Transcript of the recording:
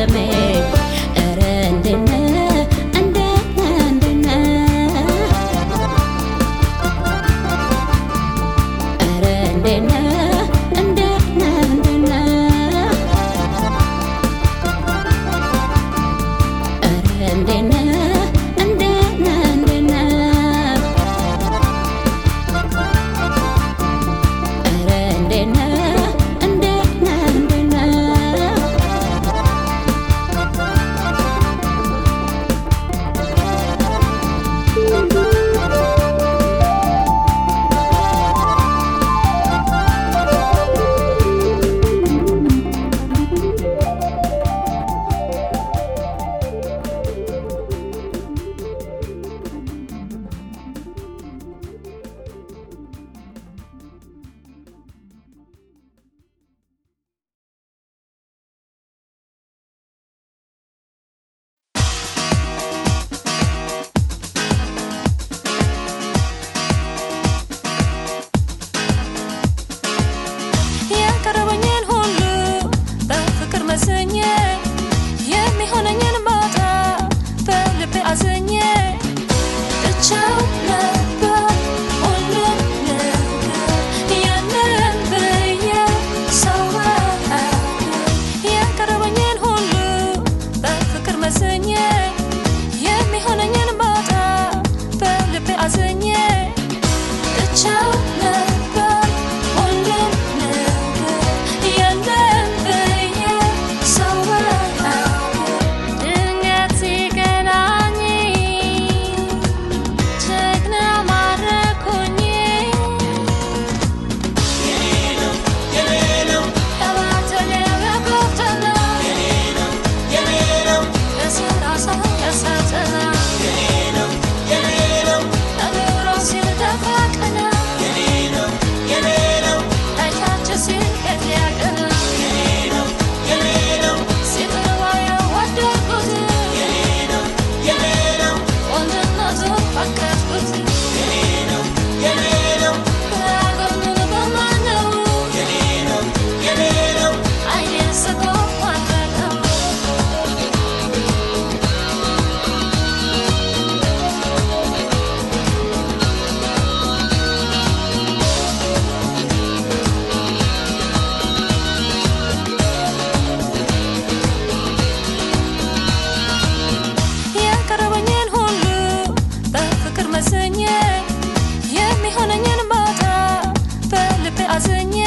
the man. አዘኘኝ የሚሆነኝን ማታ በልቤ አዘኘኝ